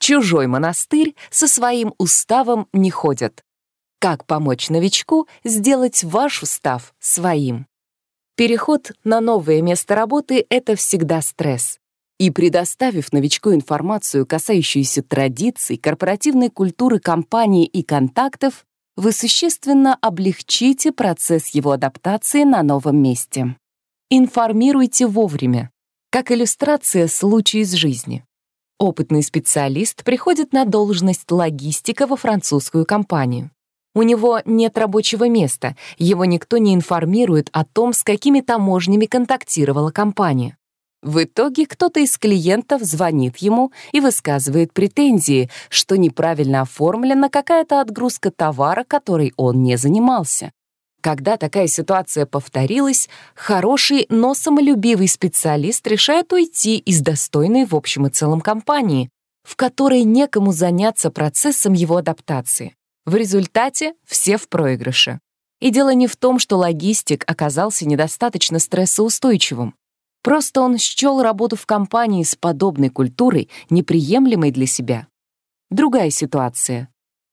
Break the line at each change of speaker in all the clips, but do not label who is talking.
чужой монастырь со своим уставом не ходят. Как помочь новичку сделать ваш устав своим? Переход на новое место работы — это всегда стресс. И предоставив новичку информацию, касающуюся традиций, корпоративной культуры компании и контактов, вы существенно облегчите процесс его адаптации на новом месте. Информируйте вовремя. Как иллюстрация случая из жизни. Опытный специалист приходит на должность логистика во французскую компанию. У него нет рабочего места, его никто не информирует о том, с какими таможнями контактировала компания. В итоге кто-то из клиентов звонит ему и высказывает претензии, что неправильно оформлена какая-то отгрузка товара, которой он не занимался. Когда такая ситуация повторилась, хороший, но самолюбивый специалист решает уйти из достойной в общем и целом компании, в которой некому заняться процессом его адаптации. В результате все в проигрыше. И дело не в том, что логистик оказался недостаточно стрессоустойчивым. Просто он счел работу в компании с подобной культурой неприемлемой для себя. Другая ситуация.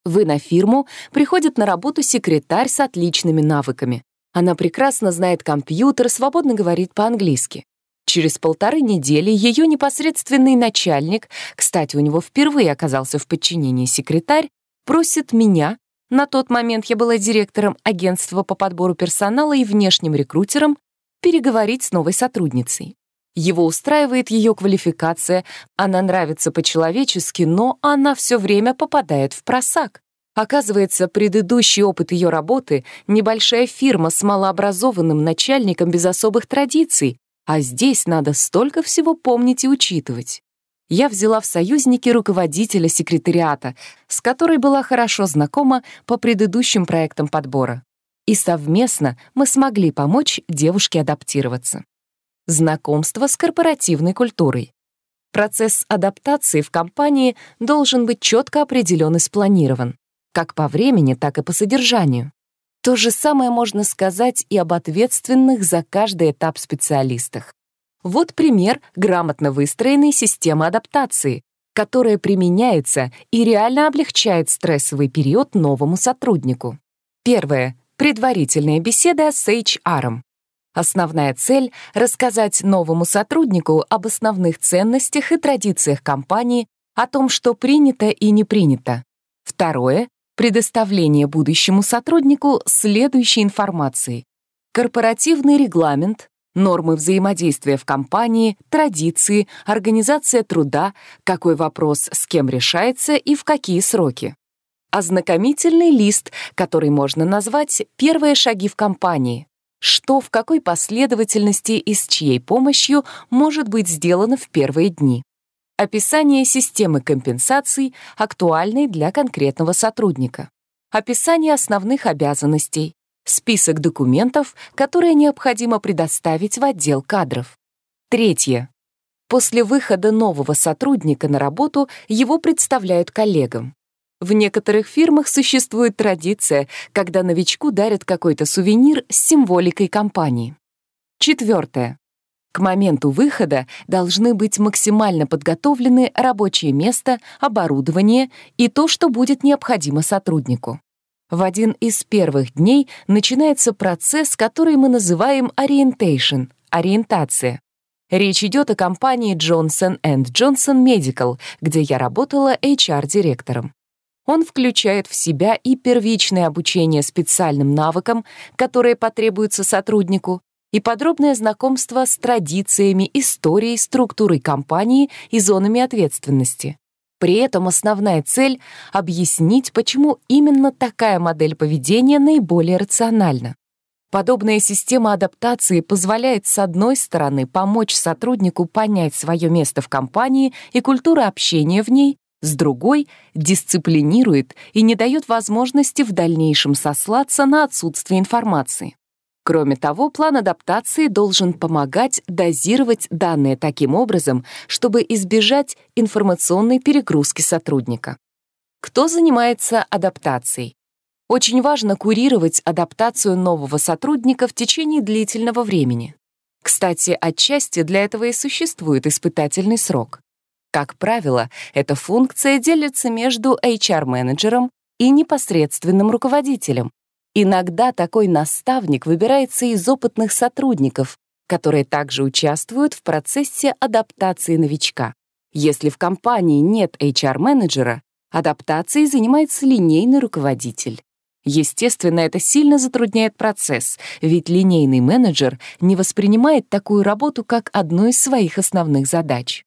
Вы на фирму приходит на работу секретарь с отличными навыками. Она прекрасно знает компьютер, свободно говорит по-английски. Через полторы недели ее непосредственный начальник, кстати, у него впервые оказался в подчинении секретарь, просит меня, на тот момент я была директором агентства по подбору персонала и внешним рекрутером, переговорить с новой сотрудницей. Его устраивает ее квалификация, она нравится по-человечески, но она все время попадает в просак. Оказывается, предыдущий опыт ее работы — небольшая фирма с малообразованным начальником без особых традиций, а здесь надо столько всего помнить и учитывать. Я взяла в союзники руководителя секретариата, с которой была хорошо знакома по предыдущим проектам подбора и совместно мы смогли помочь девушке адаптироваться. Знакомство с корпоративной культурой. Процесс адаптации в компании должен быть четко определен и спланирован, как по времени, так и по содержанию. То же самое можно сказать и об ответственных за каждый этап специалистах. Вот пример грамотно выстроенной системы адаптации, которая применяется и реально облегчает стрессовый период новому сотруднику. Первое. Предварительная беседа с HR. Основная цель — рассказать новому сотруднику об основных ценностях и традициях компании, о том, что принято и не принято. Второе — предоставление будущему сотруднику следующей информации. Корпоративный регламент, нормы взаимодействия в компании, традиции, организация труда, какой вопрос с кем решается и в какие сроки ознакомительный лист, который можно назвать «Первые шаги в компании». Что, в какой последовательности и с чьей помощью может быть сделано в первые дни. Описание системы компенсаций, актуальной для конкретного сотрудника. Описание основных обязанностей. Список документов, которые необходимо предоставить в отдел кадров. Третье. После выхода нового сотрудника на работу его представляют коллегам. В некоторых фирмах существует традиция, когда новичку дарят какой-то сувенир с символикой компании. Четвертое. К моменту выхода должны быть максимально подготовлены рабочее место, оборудование и то, что будет необходимо сотруднику. В один из первых дней начинается процесс, который мы называем orientation — ориентация. Речь идет о компании Johnson Johnson Medical, где я работала HR-директором. Он включает в себя и первичное обучение специальным навыкам, которые потребуются сотруднику, и подробное знакомство с традициями, историей, структурой компании и зонами ответственности. При этом основная цель — объяснить, почему именно такая модель поведения наиболее рациональна. Подобная система адаптации позволяет, с одной стороны, помочь сотруднику понять свое место в компании и культуру общения в ней, с другой — дисциплинирует и не дает возможности в дальнейшем сослаться на отсутствие информации. Кроме того, план адаптации должен помогать дозировать данные таким образом, чтобы избежать информационной перегрузки сотрудника. Кто занимается адаптацией? Очень важно курировать адаптацию нового сотрудника в течение длительного времени. Кстати, отчасти для этого и существует испытательный срок. Как правило, эта функция делится между HR-менеджером и непосредственным руководителем. Иногда такой наставник выбирается из опытных сотрудников, которые также участвуют в процессе адаптации новичка. Если в компании нет HR-менеджера, адаптацией занимается линейный руководитель. Естественно, это сильно затрудняет процесс, ведь линейный менеджер не воспринимает такую работу как одну из своих основных задач.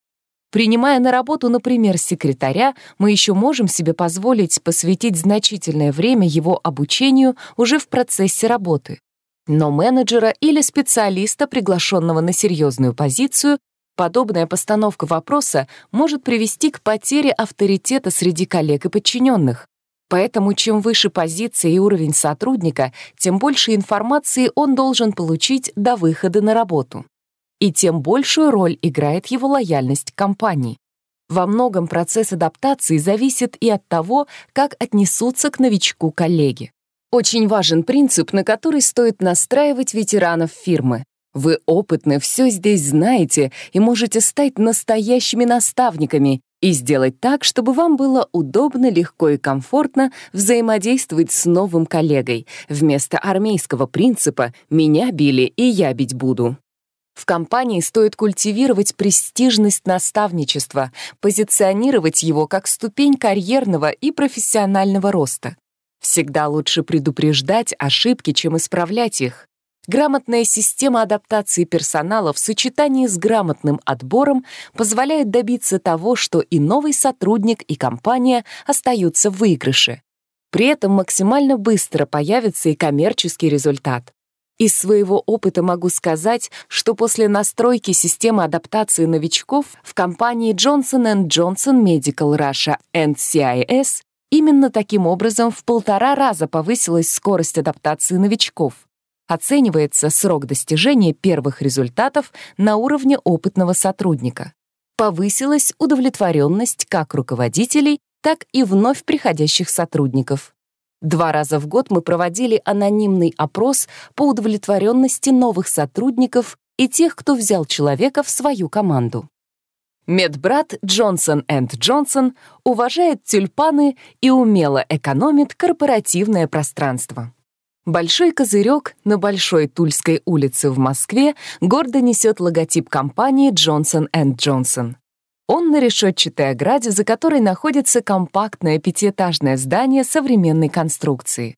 Принимая на работу, например, секретаря, мы еще можем себе позволить посвятить значительное время его обучению уже в процессе работы. Но менеджера или специалиста, приглашенного на серьезную позицию, подобная постановка вопроса может привести к потере авторитета среди коллег и подчиненных. Поэтому чем выше позиция и уровень сотрудника, тем больше информации он должен получить до выхода на работу и тем большую роль играет его лояльность к компании. Во многом процесс адаптации зависит и от того, как отнесутся к новичку коллеги. Очень важен принцип, на который стоит настраивать ветеранов фирмы. Вы опытны, все здесь знаете и можете стать настоящими наставниками и сделать так, чтобы вам было удобно, легко и комфортно взаимодействовать с новым коллегой, вместо армейского принципа «меня били, и я бить буду». В компании стоит культивировать престижность наставничества, позиционировать его как ступень карьерного и профессионального роста. Всегда лучше предупреждать ошибки, чем исправлять их. Грамотная система адаптации персонала в сочетании с грамотным отбором позволяет добиться того, что и новый сотрудник, и компания остаются в выигрыше. При этом максимально быстро появится и коммерческий результат. Из своего опыта могу сказать, что после настройки системы адаптации новичков в компании Johnson Johnson Medical Russia NCIS именно таким образом в полтора раза повысилась скорость адаптации новичков. Оценивается срок достижения первых результатов на уровне опытного сотрудника. Повысилась удовлетворенность как руководителей, так и вновь приходящих сотрудников. Два раза в год мы проводили анонимный опрос по удовлетворенности новых сотрудников и тех, кто взял человека в свою команду. Медбрат Джонсон энд Джонсон уважает тюльпаны и умело экономит корпоративное пространство. Большой козырек на Большой Тульской улице в Москве гордо несет логотип компании Johnson Johnson. Он на решетчатой ограде, за которой находится компактное пятиэтажное здание современной конструкции.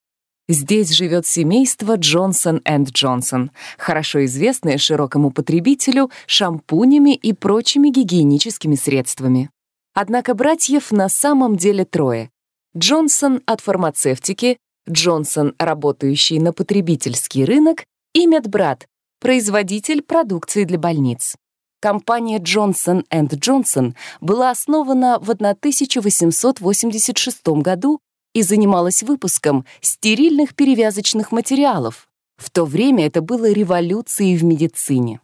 Здесь живет семейство Джонсон энд Джонсон, хорошо известное широкому потребителю шампунями и прочими гигиеническими средствами. Однако братьев на самом деле трое. Джонсон от фармацевтики, Джонсон, работающий на потребительский рынок, и медбрат, производитель продукции для больниц. Компания Johnson Johnson была основана в 1886 году и занималась выпуском стерильных перевязочных материалов. В то время это было революцией в медицине.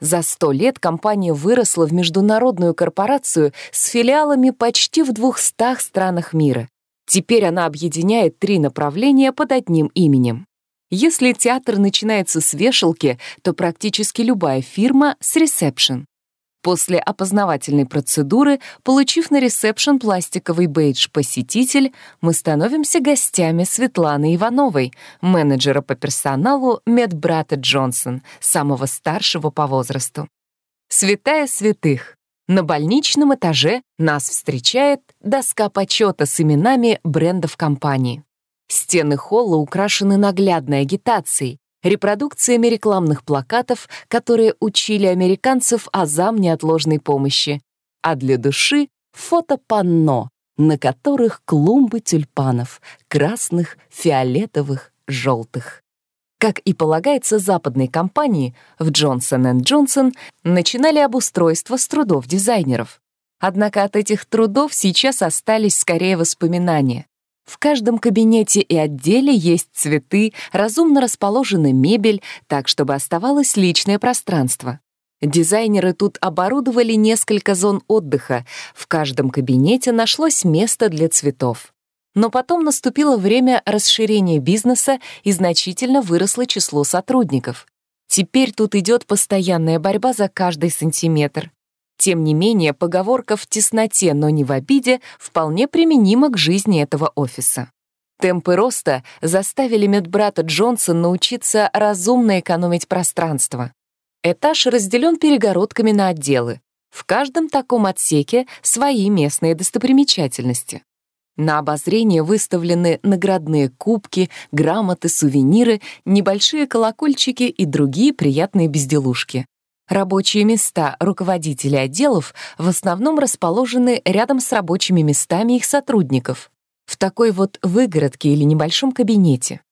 За сто лет компания выросла в международную корпорацию с филиалами почти в 200 странах мира. Теперь она объединяет три направления под одним именем. Если театр начинается с вешалки, то практически любая фирма — с ресепшн. После опознавательной процедуры, получив на ресепшн пластиковый бейдж «Посетитель», мы становимся гостями Светланы Ивановой, менеджера по персоналу медбрата Джонсон, самого старшего по возрасту. Святая святых. На больничном этаже нас встречает доска почета с именами брендов компании. Стены холла украшены наглядной агитацией, репродукциями рекламных плакатов, которые учили американцев азам неотложной помощи, а для души — фото-панно, на которых клумбы тюльпанов — красных, фиолетовых, желтых. Как и полагается западной компании, в Johnson Johnson начинали обустройство с трудов дизайнеров. Однако от этих трудов сейчас остались скорее воспоминания. В каждом кабинете и отделе есть цветы, разумно расположена мебель, так, чтобы оставалось личное пространство. Дизайнеры тут оборудовали несколько зон отдыха, в каждом кабинете нашлось место для цветов. Но потом наступило время расширения бизнеса и значительно выросло число сотрудников. Теперь тут идет постоянная борьба за каждый сантиметр. Тем не менее, поговорка «в тесноте, но не в обиде» вполне применима к жизни этого офиса. Темпы роста заставили медбрата Джонсон научиться разумно экономить пространство. Этаж разделен перегородками на отделы. В каждом таком отсеке свои местные достопримечательности. На обозрение выставлены наградные кубки, грамоты, сувениры, небольшие колокольчики и другие приятные безделушки. Рабочие места руководителей отделов в основном расположены рядом с рабочими местами их сотрудников, в такой вот выгородке или небольшом кабинете.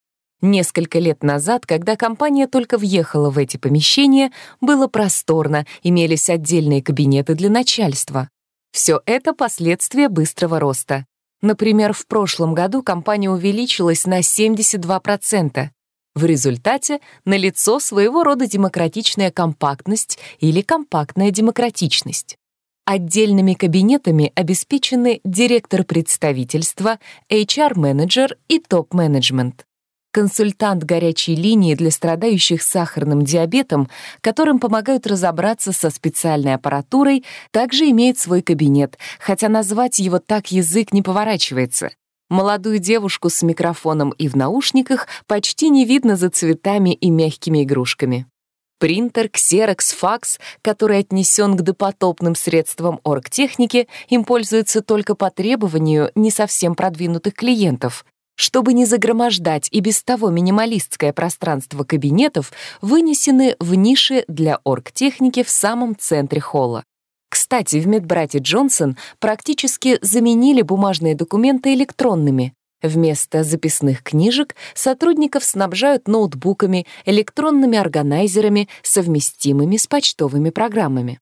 Несколько лет назад, когда компания только въехала в эти помещения, было просторно, имелись отдельные кабинеты для начальства. Все это последствия быстрого роста. Например, в прошлом году компания увеличилась на 72%. В результате налицо своего рода демократичная компактность или компактная демократичность. Отдельными кабинетами обеспечены директор представительства, HR-менеджер и топ-менеджмент консультант горячей линии для страдающих сахарным диабетом, которым помогают разобраться со специальной аппаратурой, также имеет свой кабинет, хотя назвать его так язык не поворачивается. Молодую девушку с микрофоном и в наушниках почти не видно за цветами и мягкими игрушками. Принтер, ксерокс, факс, который отнесен к допотопным средствам оргтехники, им пользуются только по требованию не совсем продвинутых клиентов. Чтобы не загромождать и без того минималистское пространство кабинетов, вынесены в ниши для оргтехники в самом центре холла. Кстати, в медбрате Джонсон практически заменили бумажные документы электронными. Вместо записных книжек сотрудников снабжают ноутбуками, электронными органайзерами, совместимыми с почтовыми программами.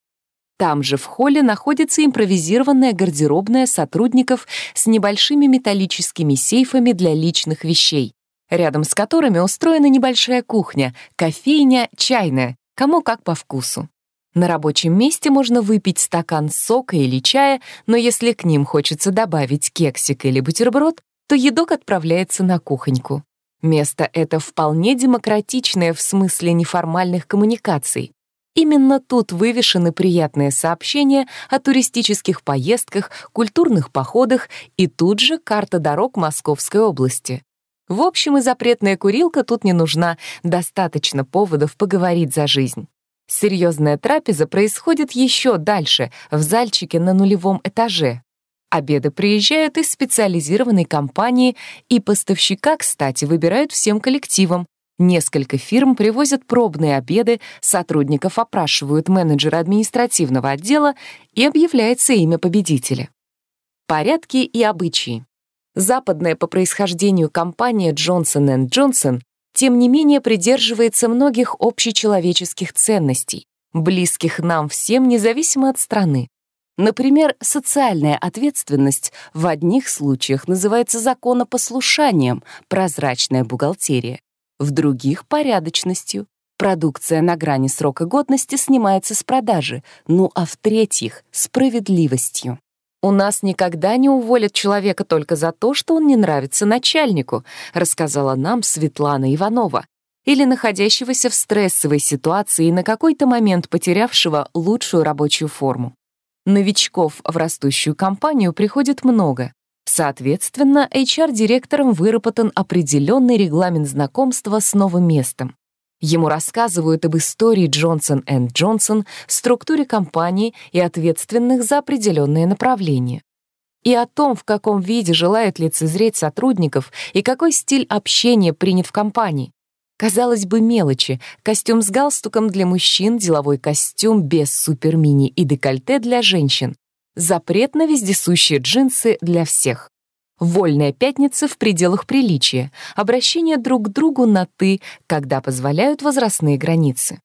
Там же в холле находится импровизированная гардеробная сотрудников с небольшими металлическими сейфами для личных вещей, рядом с которыми устроена небольшая кухня, кофейня, чайная, кому как по вкусу. На рабочем месте можно выпить стакан сока или чая, но если к ним хочется добавить кексик или бутерброд, то едок отправляется на кухоньку. Место это вполне демократичное в смысле неформальных коммуникаций. Именно тут вывешены приятные сообщения о туристических поездках, культурных походах и тут же карта дорог Московской области. В общем, и запретная курилка тут не нужна, достаточно поводов поговорить за жизнь. Серьезная трапеза происходит еще дальше, в зальчике на нулевом этаже. Обеды приезжают из специализированной компании, и поставщика, кстати, выбирают всем коллективом, Несколько фирм привозят пробные обеды, сотрудников опрашивают менеджеры административного отдела и объявляется имя победителя. Порядки и обычаи. Западная по происхождению компания Johnson Johnson тем не менее придерживается многих общечеловеческих ценностей, близких нам всем независимо от страны. Например, социальная ответственность в одних случаях называется законопослушанием, прозрачная бухгалтерия, в других — порядочностью. Продукция на грани срока годности снимается с продажи, ну а в-третьих — справедливостью. У нас никогда не уволят человека только за то, что он не нравится начальнику, рассказала нам Светлана Иванова, или находящегося в стрессовой ситуации и на какой-то момент потерявшего лучшую рабочую форму. Новичков в растущую компанию приходит много. Соответственно, HR-директором выработан определенный регламент знакомства с новым местом. Ему рассказывают об истории Джонсон энд Джонсон, структуре компании и ответственных за определенные направления. И о том, в каком виде желают лицезреть сотрудников и какой стиль общения принят в компании. Казалось бы, мелочи. Костюм с галстуком для мужчин, деловой костюм без супермини и декольте для женщин. Запрет на вездесущие джинсы для всех. Вольная пятница в пределах приличия, обращение друг к другу на «ты», когда позволяют возрастные границы.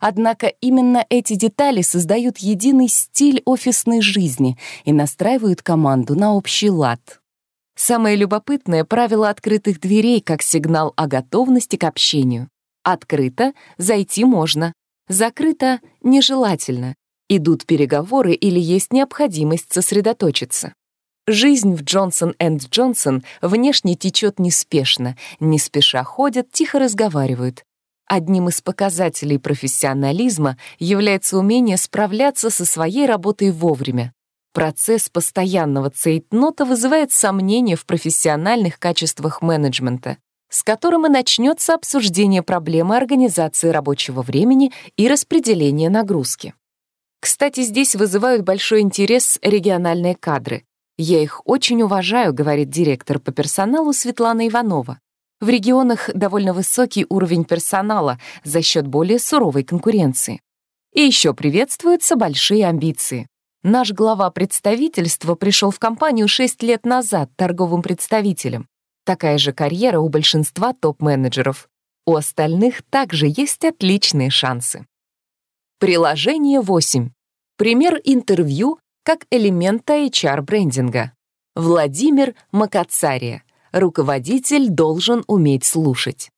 Однако именно эти детали создают единый стиль офисной жизни и настраивают команду на общий лад. Самое любопытное — правило открытых дверей как сигнал о готовности к общению. Открыто — зайти можно, закрыто — нежелательно, идут переговоры или есть необходимость сосредоточиться. Жизнь в Джонсон энд Джонсон внешне течет неспешно, не спеша ходят, тихо разговаривают. Одним из показателей профессионализма является умение справляться со своей работой вовремя. Процесс постоянного цейтнота вызывает сомнения в профессиональных качествах менеджмента, с которым и начнется обсуждение проблемы организации рабочего времени и распределения нагрузки. Кстати, здесь вызывают большой интерес региональные кадры. «Я их очень уважаю», — говорит директор по персоналу Светлана Иванова. В регионах довольно высокий уровень персонала за счет более суровой конкуренции. И еще приветствуются большие амбиции. Наш глава представительства пришел в компанию 6 лет назад торговым представителем. Такая же карьера у большинства топ-менеджеров. У остальных также есть отличные шансы. Приложение 8. Пример интервью как элемента HR-брендинга. Владимир Макацария. Руководитель должен уметь слушать.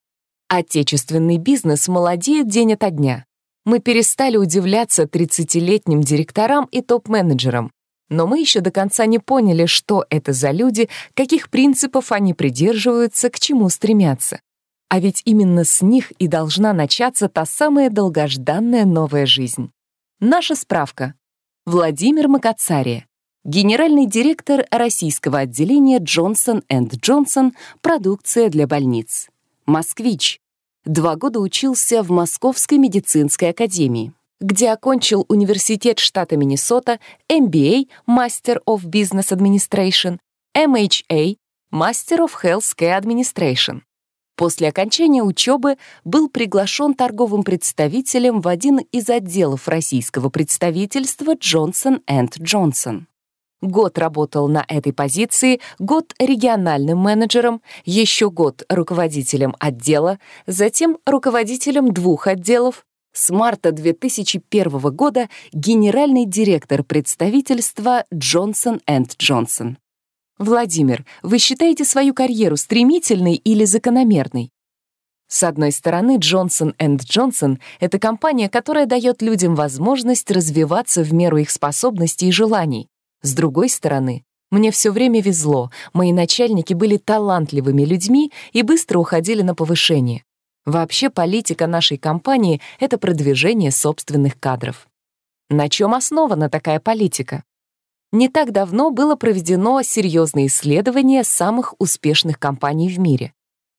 Отечественный бизнес молодеет день ото дня. Мы перестали удивляться 30-летним директорам и топ-менеджерам, но мы еще до конца не поняли, что это за люди, каких принципов они придерживаются, к чему стремятся. А ведь именно с них и должна начаться та самая долгожданная новая жизнь. Наша справка. Владимир Макацария, генеральный директор российского отделения Johnson Johnson «Продукция для больниц». Москвич. Два года учился в Московской медицинской академии, где окончил университет штата Миннесота, MBA, Master of Business Administration, MHA, Master of Healthcare Administration. После окончания учебы был приглашен торговым представителем в один из отделов российского представительства Johnson Johnson. Год работал на этой позиции, год региональным менеджером, еще год руководителем отдела, затем руководителем двух отделов. С марта 2001 года генеральный директор представительства Johnson Johnson. Владимир, вы считаете свою карьеру стремительной или закономерной? С одной стороны, Johnson Johnson — это компания, которая дает людям возможность развиваться в меру их способностей и желаний. С другой стороны, мне все время везло, мои начальники были талантливыми людьми и быстро уходили на повышение. Вообще политика нашей компании — это продвижение собственных кадров. На чем основана такая политика? Не так давно было проведено серьезное исследование самых успешных компаний в мире.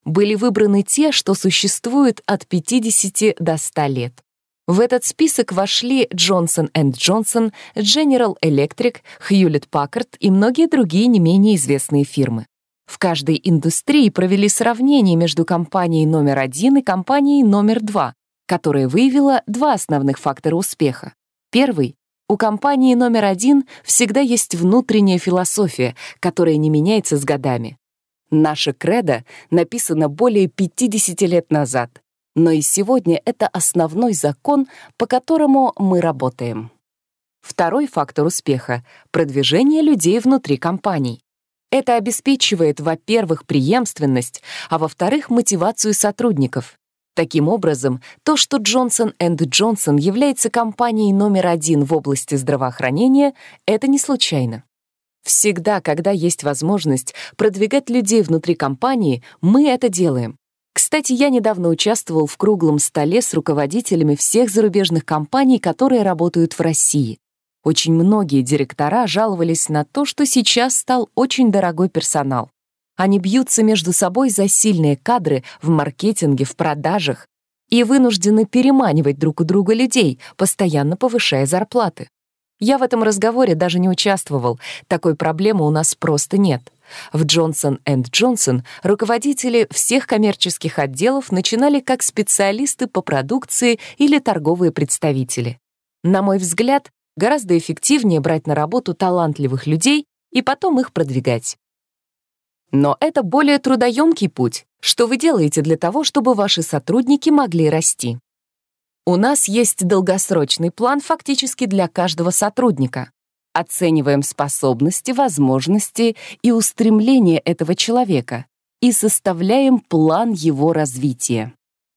Были выбраны те, что существуют от 50 до 100 лет. В этот список вошли Johnson Johnson, General Electric, Hewlett Packard и многие другие не менее известные фирмы. В каждой индустрии провели сравнение между компанией номер один и компанией номер два, которая выявила два основных фактора успеха. Первый — у компании номер один всегда есть внутренняя философия, которая не меняется с годами. Наша кредо написано более 50 лет назад, но и сегодня это основной закон, по которому мы работаем. Второй фактор успеха — продвижение людей внутри компаний. Это обеспечивает, во-первых, преемственность, а во-вторых, мотивацию сотрудников. Таким образом, то, что Johnson Johnson является компанией номер один в области здравоохранения, это не случайно. Всегда, когда есть возможность продвигать людей внутри компании, мы это делаем. Кстати, я недавно участвовал в круглом столе с руководителями всех зарубежных компаний, которые работают в России. Очень многие директора жаловались на то, что сейчас стал очень дорогой персонал. Они бьются между собой за сильные кадры в маркетинге, в продажах и вынуждены переманивать друг у друга людей, постоянно повышая зарплаты. Я в этом разговоре даже не участвовал, такой проблемы у нас просто нет. В Johnson Johnson руководители всех коммерческих отделов начинали как специалисты по продукции или торговые представители. На мой взгляд, гораздо эффективнее брать на работу талантливых людей и потом их продвигать. Но это более трудоемкий путь. Что вы делаете для того, чтобы ваши сотрудники могли расти? У нас есть долгосрочный план фактически для каждого сотрудника. Оцениваем способности, возможности и устремления этого человека и составляем план его развития.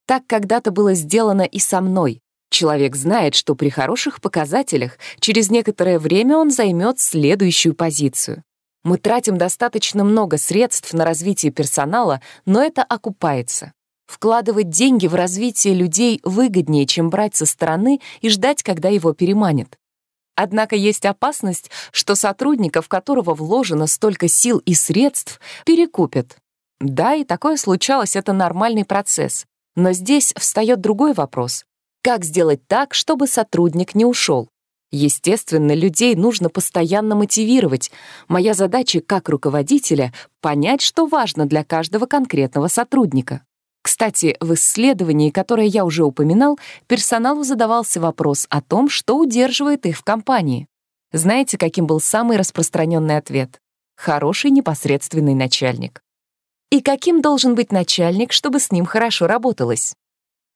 Так когда-то было сделано и со мной. Человек знает, что при хороших показателях через некоторое время он займет следующую позицию. Мы тратим достаточно много средств на развитие персонала, но это окупается. Вкладывать деньги в развитие людей выгоднее, чем брать со стороны и ждать, когда его переманят. Однако есть опасность, что сотрудников, которого вложено столько сил и средств, перекупят. Да, и такое случалось, это нормальный процесс. Но здесь встает другой вопрос. Как сделать так, чтобы сотрудник не ушел? Естественно, людей нужно постоянно мотивировать. Моя задача как руководителя — понять, что важно для каждого конкретного сотрудника. Кстати, в исследовании, которое я уже упоминал, персоналу задавался вопрос о том, что удерживает их в компании. Знаете, каким был самый распространенный ответ? Хороший непосредственный начальник. И каким должен быть начальник, чтобы с ним хорошо работалось?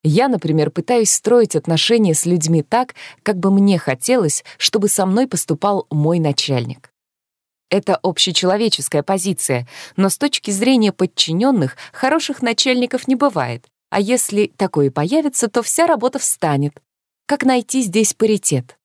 Я, например, пытаюсь строить отношения с людьми так, как бы мне хотелось, чтобы со мной поступал мой начальник. Это общечеловеческая позиция, но с точки зрения подчиненных хороших начальников не бывает. А если такое появится, то вся работа встанет. Как найти здесь паритет?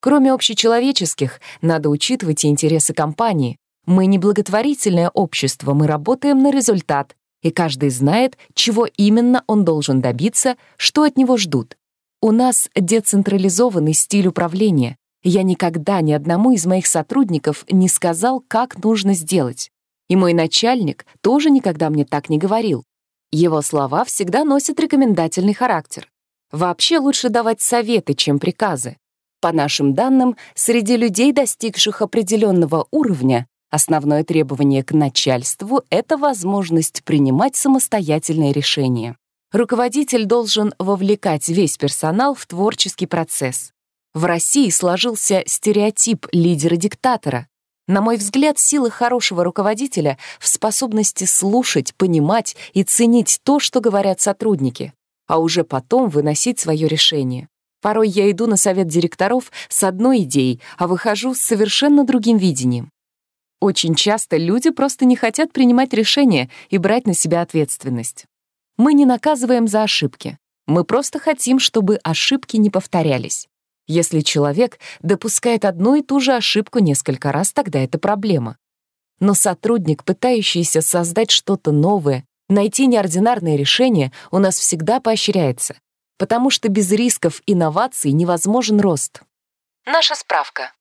Кроме общечеловеческих, надо учитывать и интересы компании. Мы не благотворительное общество, мы работаем на результат, и каждый знает, чего именно он должен добиться, что от него ждут. У нас децентрализованный стиль управления, я никогда ни одному из моих сотрудников не сказал, как нужно сделать. И мой начальник тоже никогда мне так не говорил. Его слова всегда носят рекомендательный характер. Вообще лучше давать советы, чем приказы. По нашим данным, среди людей, достигших определенного уровня, основное требование к начальству — это возможность принимать самостоятельные решения. Руководитель должен вовлекать весь персонал в творческий процесс. В России сложился стереотип лидера-диктатора. На мой взгляд, сила хорошего руководителя в способности слушать, понимать и ценить то, что говорят сотрудники, а уже потом выносить свое решение. Порой я иду на совет директоров с одной идеей, а выхожу с совершенно другим видением. Очень часто люди просто не хотят принимать решения и брать на себя ответственность. Мы не наказываем за ошибки. Мы просто хотим, чтобы ошибки не повторялись. Если человек допускает одну и ту же ошибку несколько раз, тогда это проблема. Но сотрудник, пытающийся создать что-то новое, найти неординарное решение, у нас всегда поощряется, потому что без рисков инноваций невозможен рост. Наша справка.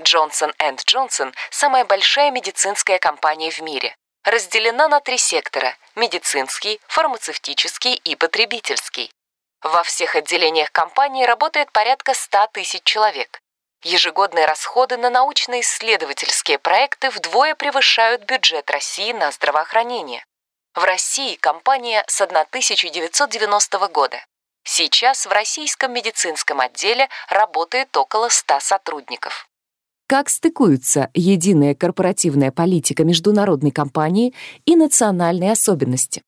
Johnson Johnson — самая большая медицинская компания в мире. Разделена на три сектора — медицинский, фармацевтический и потребительский. Во всех отделениях компании работает порядка 100 тысяч человек. Ежегодные расходы на научно-исследовательские проекты вдвое превышают бюджет России на здравоохранение. В России компания с 1990 года. Сейчас в российском медицинском отделе работает около 100 сотрудников. Как стыкуются единая корпоративная политика международной компании и национальные особенности?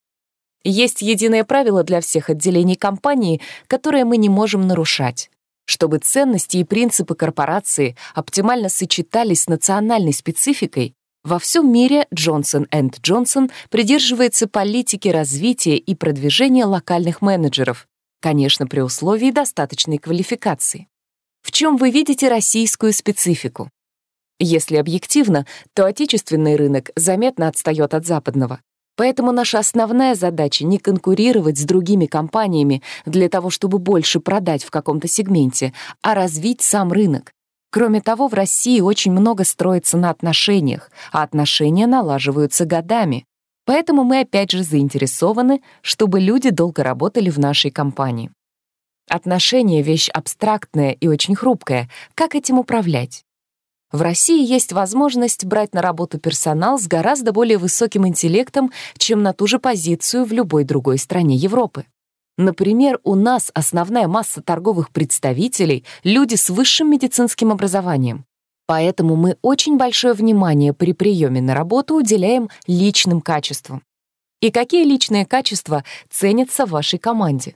Есть единое правило для всех отделений компании, которое мы не можем нарушать. Чтобы ценности и принципы корпорации оптимально сочетались с национальной спецификой, во всем мире Johnson Johnson придерживается политики развития и продвижения локальных менеджеров, конечно, при условии достаточной квалификации. Чем вы видите российскую специфику? Если объективно, то отечественный рынок заметно отстает от западного. Поэтому наша основная задача не конкурировать с другими компаниями для того, чтобы больше продать в каком-то сегменте, а развить сам рынок. Кроме того, в России очень много строится на отношениях, а отношения налаживаются годами. Поэтому мы опять же заинтересованы, чтобы люди долго работали в нашей компании. Отношения — вещь абстрактная и очень хрупкая. Как этим управлять? В России есть возможность брать на работу персонал с гораздо более высоким интеллектом, чем на ту же позицию в любой другой стране Европы. Например, у нас основная масса торговых представителей — люди с высшим медицинским образованием. Поэтому мы очень большое внимание при приеме на работу уделяем личным качествам. И какие личные качества ценятся в вашей команде?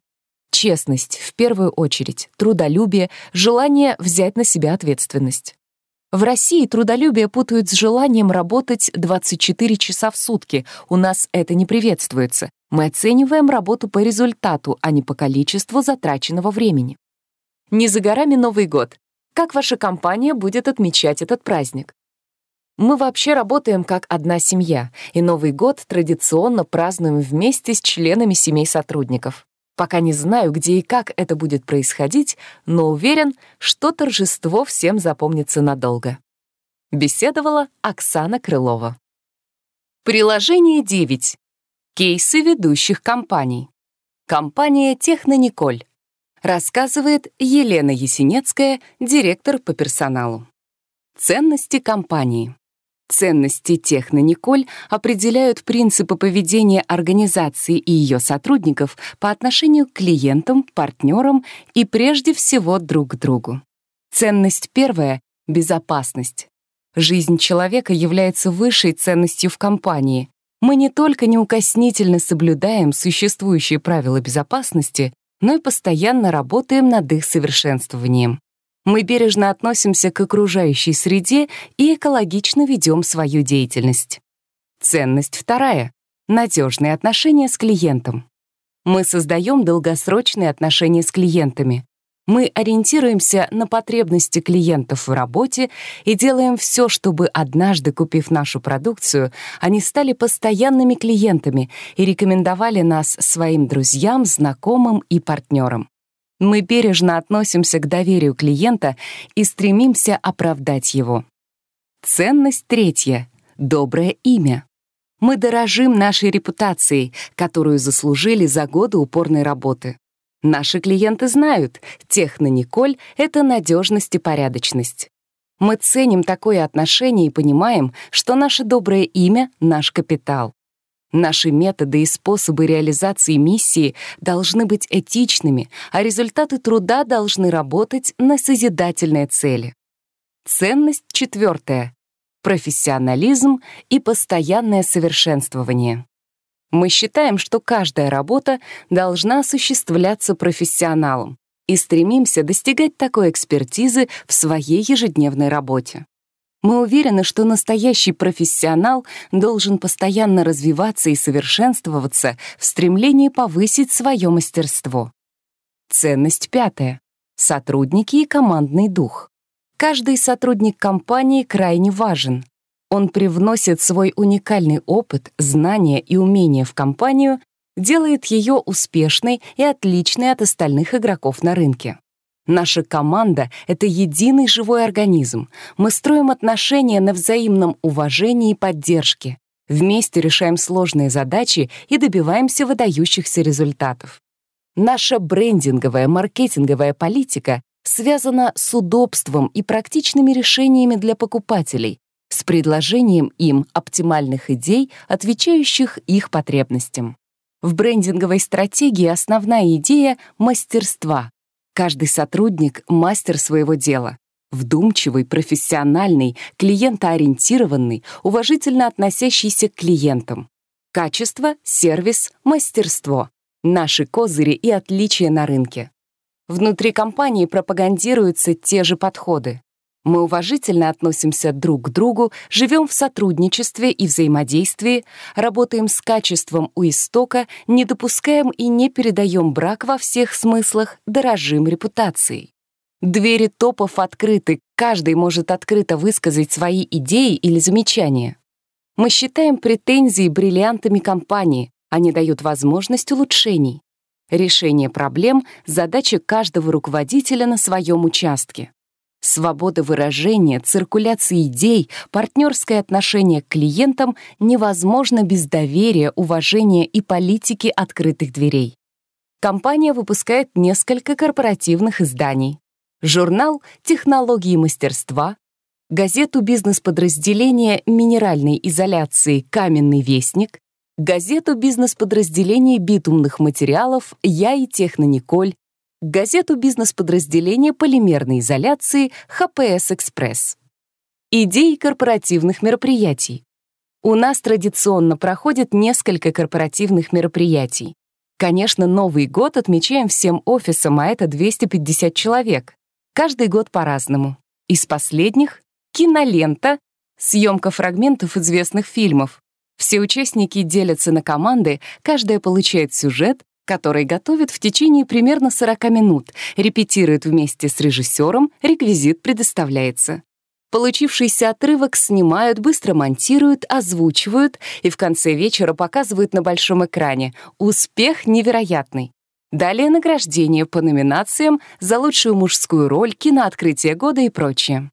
Честность, в первую очередь, трудолюбие, желание взять на себя ответственность. В России трудолюбие путают с желанием работать 24 часа в сутки. У нас это не приветствуется. Мы оцениваем работу по результату, а не по количеству затраченного времени. Не за горами Новый год. Как ваша компания будет отмечать этот праздник? Мы вообще работаем как одна семья, и Новый год традиционно празднуем вместе с членами семей сотрудников. Пока не знаю, где и как это будет происходить, но уверен, что торжество всем запомнится надолго. Беседовала Оксана Крылова. Приложение 9. Кейсы ведущих компаний. Компания «Технониколь». Рассказывает Елена Есенецкая, директор по персоналу. Ценности компании. Ценности Технониколь определяют принципы поведения организации и ее сотрудников по отношению к клиентам, партнерам и прежде всего друг к другу. Ценность первая — безопасность. Жизнь человека является высшей ценностью в компании. Мы не только неукоснительно соблюдаем существующие правила безопасности, но и постоянно работаем над их совершенствованием. Мы бережно относимся к окружающей среде и экологично ведем свою деятельность. Ценность вторая — надежные отношения с клиентом. Мы создаем долгосрочные отношения с клиентами. Мы ориентируемся на потребности клиентов в работе и делаем все, чтобы однажды, купив нашу продукцию, они стали постоянными клиентами и рекомендовали нас своим друзьям, знакомым и партнерам. Мы бережно относимся к доверию клиента и стремимся оправдать его. Ценность третья — доброе имя. Мы дорожим нашей репутацией, которую заслужили за годы упорной работы. Наши клиенты знают, Техно-Николь — это надежность и порядочность. Мы ценим такое отношение и понимаем, что наше доброе имя — наш капитал. Наши методы и способы реализации миссии должны быть этичными, а результаты труда должны работать на созидательные цели. Ценность четвертая — профессионализм и постоянное совершенствование. Мы считаем, что каждая работа должна осуществляться профессионалом и стремимся достигать такой экспертизы в своей ежедневной работе. Мы уверены, что настоящий профессионал должен постоянно развиваться и совершенствоваться в стремлении повысить свое мастерство. Ценность пятая. Сотрудники и командный дух. Каждый сотрудник компании крайне важен. Он привносит свой уникальный опыт, знания и умения в компанию, делает ее успешной и отличной от остальных игроков на рынке. Наша команда — это единый живой организм. Мы строим отношения на взаимном уважении и поддержке. Вместе решаем сложные задачи и добиваемся выдающихся результатов. Наша брендинговая, маркетинговая политика связана с удобством и практичными решениями для покупателей, с предложением им оптимальных идей, отвечающих их потребностям. В брендинговой стратегии основная идея — мастерства, Каждый сотрудник — мастер своего дела. Вдумчивый, профессиональный, клиентоориентированный, уважительно относящийся к клиентам. Качество, сервис, мастерство — наши козыри и отличия на рынке. Внутри компании пропагандируются те же подходы. Мы уважительно относимся друг к другу, живем в сотрудничестве и взаимодействии, работаем с качеством у истока, не допускаем и не передаем брак во всех смыслах, дорожим репутацией. Двери топов открыты, каждый может открыто высказать свои идеи или замечания. Мы считаем претензии бриллиантами компании, они дают возможность улучшений. Решение проблем — задача каждого руководителя на своем участке. Свобода выражения, циркуляции идей, партнерское отношение к клиентам невозможно без доверия, уважения и политики открытых дверей. Компания выпускает несколько корпоративных изданий. Журнал «Технологии мастерства», газету бизнес-подразделения минеральной изоляции «Каменный вестник», газету бизнес-подразделения битумных материалов «Я и Технониколь», газету бизнес-подразделения полимерной изоляции ХПС «Экспресс». Идеи корпоративных мероприятий. У нас традиционно проходит несколько корпоративных мероприятий. Конечно, Новый год отмечаем всем офисом, а это 250 человек. Каждый год по-разному. Из последних — кинолента, съемка фрагментов известных фильмов. Все участники делятся на команды, каждая получает сюжет, который готовит в течение примерно 40 минут, репетирует вместе с режиссером, реквизит предоставляется. Получившийся отрывок снимают, быстро монтируют, озвучивают и в конце вечера показывают на большом экране. Успех невероятный. Далее награждение по номинациям за лучшую мужскую роль, кинооткрытие года и прочее.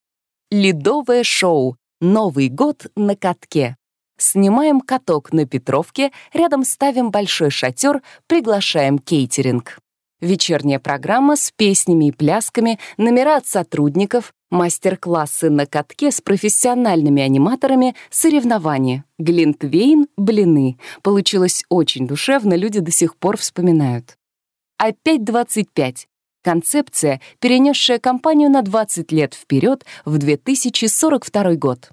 Ледовое шоу «Новый год на катке». Снимаем каток на Петровке, рядом ставим большой шатер, приглашаем кейтеринг. Вечерняя программа с песнями и плясками, номера от сотрудников, мастер-классы на катке с профессиональными аниматорами, соревнования, глинтвейн, блины. Получилось очень душевно, люди до сих пор вспоминают. Опять 25. Концепция, перенесшая компанию на 20 лет вперед в 2042 год.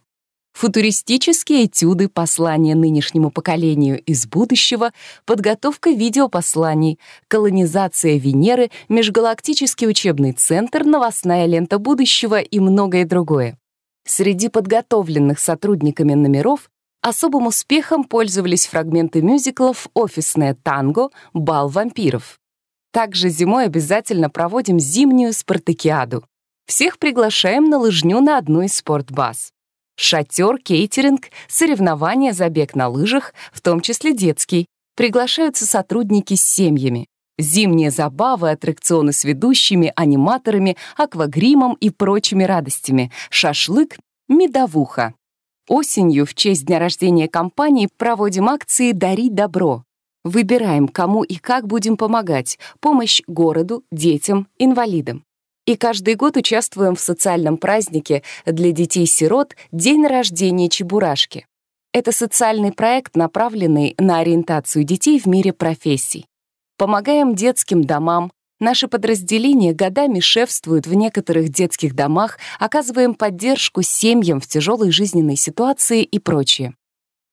Футуристические этюды послания нынешнему поколению из будущего, подготовка видеопосланий, колонизация Венеры, межгалактический учебный центр, новостная лента будущего и многое другое. Среди подготовленных сотрудниками номеров особым успехом пользовались фрагменты мюзиклов «Офисное танго», «Бал вампиров». Также зимой обязательно проводим зимнюю спартакиаду. Всех приглашаем на лыжню на одну из спортбаз. Шатер, кейтеринг, соревнования, забег на лыжах, в том числе детский. Приглашаются сотрудники с семьями. Зимние забавы, аттракционы с ведущими, аниматорами, аквагримом и прочими радостями. Шашлык, медовуха. Осенью в честь дня рождения компании проводим акции «Дарить добро». Выбираем, кому и как будем помогать. Помощь городу, детям, инвалидам и каждый год участвуем в социальном празднике для детей-сирот «День рождения Чебурашки». Это социальный проект, направленный на ориентацию детей в мире профессий. Помогаем детским домам. Наши подразделения годами шефствуют в некоторых детских домах, оказываем поддержку семьям в тяжелой жизненной ситуации и прочее.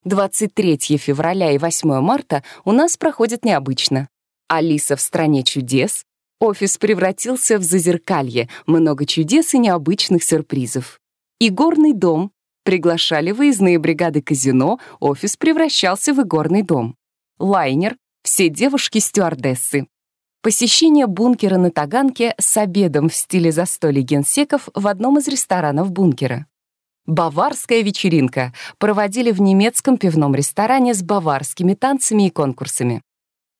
23 февраля и 8 марта у нас проходят необычно. Алиса в «Стране чудес», Офис превратился в зазеркалье, много чудес и необычных сюрпризов. И горный дом. Приглашали выездные бригады казино, офис превращался в игорный дом. Лайнер, все девушки-стюардессы. Посещение бункера на Таганке с обедом в стиле застолья генсеков в одном из ресторанов бункера. Баварская вечеринка проводили в немецком пивном ресторане с баварскими танцами и конкурсами.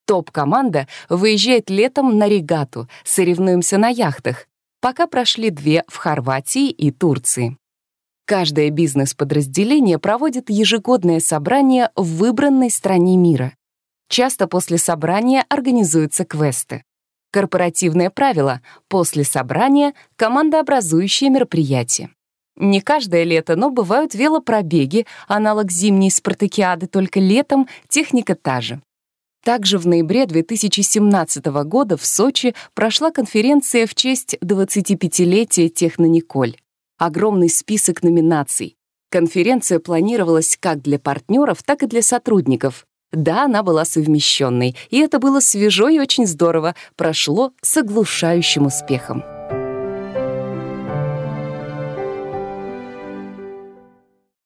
Топ-команда выезжает летом на регату, соревнуемся на яхтах, пока прошли две в Хорватии и Турции. Каждое бизнес-подразделение проводит ежегодное собрание в выбранной стране мира. Часто после собрания организуются квесты. Корпоративное правило — после собрания — командообразующее мероприятие. Не каждое лето, но бывают велопробеги, аналог зимней спартакиады, только летом техника та же. Также в ноябре 2017 года в Сочи прошла конференция в честь 25-летия Технониколь. Огромный список номинаций. Конференция планировалась как для партнеров, так и для сотрудников. Да, она была совмещенной, и это было свежо и очень здорово, прошло с оглушающим успехом.